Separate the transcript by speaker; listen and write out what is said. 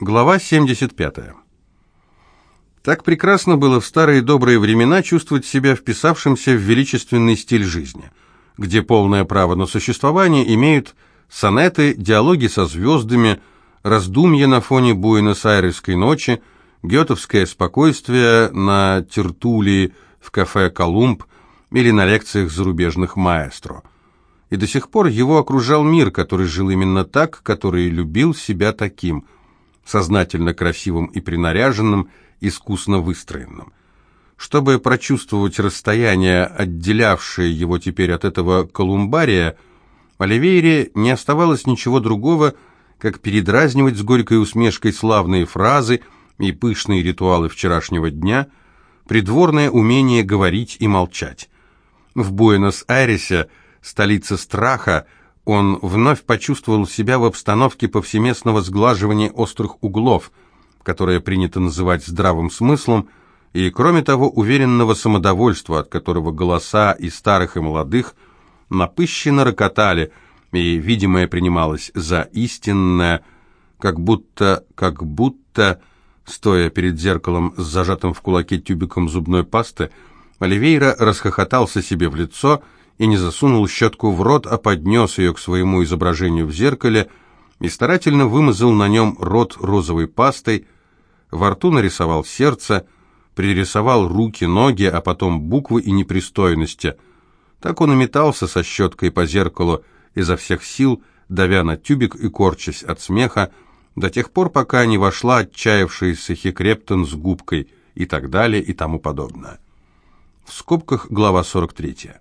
Speaker 1: Глава 75. Так прекрасно было в старые добрые времена чувствовать себя вписавшимся в величественный стиль жизни, где полное право на существование имеют сонеты, диалоги со звездами, раздумья на фоне буэнос-айресской ночи, гетовское спокойствие на Тертулии в кафе «Колумб» или на лекциях зарубежных маэстро. И до сих пор его окружал мир, который жил именно так, который любил себя таким – сознательно красивым и принаряженным, искусно выстроенным. Чтобы прочувствовать расстояние, отделявшее его теперь от этого колумбария, Оливейре не оставалось ничего другого, как передразнивать с горькой усмешкой славные фразы и пышные ритуалы вчерашнего дня, придворное умение говорить и молчать. В Буэнос-Айресе, столице страха, он вновь почувствовал себя в обстановке повсеместного сглаживания острых углов, которое принято называть здравым смыслом, и, кроме того, уверенного самодовольства, от которого голоса и старых, и молодых напыщенно рокотали, и видимое принималось за истинное, как будто, как будто, стоя перед зеркалом с зажатым в кулаке тюбиком зубной пасты, Оливейра расхохотался себе в лицо – и не засунул щетку в рот, а поднес ее к своему изображению в зеркале и старательно вымазал на нем рот розовой пастой, во рту нарисовал сердце, пририсовал руки, ноги, а потом буквы и непристойности. Так он и метался со щеткой по зеркалу изо всех сил, давя на тюбик и корчась от смеха, до тех пор, пока не вошла отчаявшаяся Хикрептон с губкой и так далее и тому подобное. В скобках глава 43.